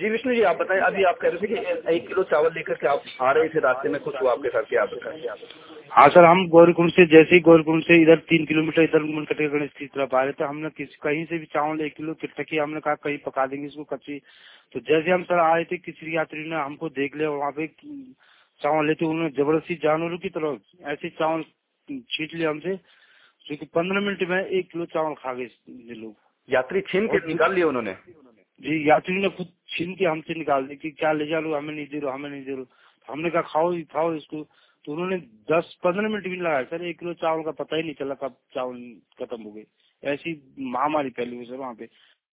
जी विष्णु जी आप बताएँ अभी आप कह रहे थे कि एक किलो चावल लेकर के आप आ रहे थे रास्ते में कुछ हुआ आपके साथ क्या बताएँ हाँ। सर हम गौरीकुंड से जैसे ही गौरीकुंड से इधर तीन किलोमीटर इधर मुनकटे गणेश की तरफ़ आ रहे थे हमने किसी कहीं से भी चावल एक किलो टकी हमने कहा कहीं पका देंगे इसको कच्ची। तो जैसे हम सर आए थे किसी यात्री ने हमको देख लिया वहाँ पे चावल लेते उन्होंने ज़बरदस्ती जानवरों की तरफ़ ऐसे चावल छीट लिया हमसे क्योंकि पंद्रह मिनट में एक किलो चावल खा गए लोग। यात्री छीन के निकाल लिए उन्होंने? जी यात्री ने खुद छीन के हमसे निकाल दी कि क्या ले जा लो हमें नहीं दे रहा, हमें नहीं दे रहा। हमने कहा, खाओ खाओ इसको। तो उन्होंने दस पंद्रह मिनट भी लगाया। सर, एक किलो चावल का पता ही नहीं चला कब चावल खत्म हो गए। ऐसी महामारी फैली हुई सर वहाँ पे।